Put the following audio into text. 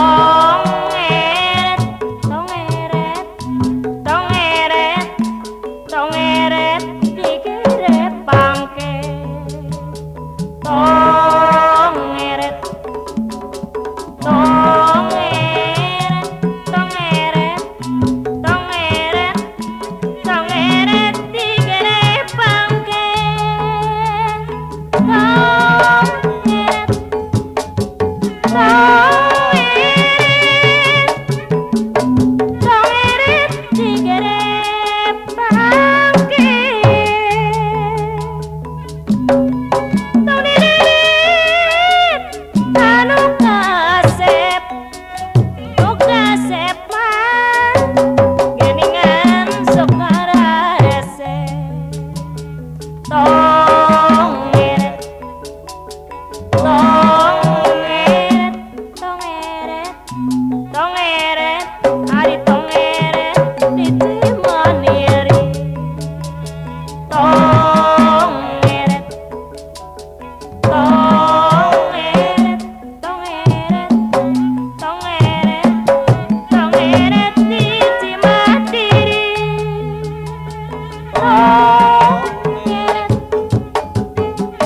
Oh.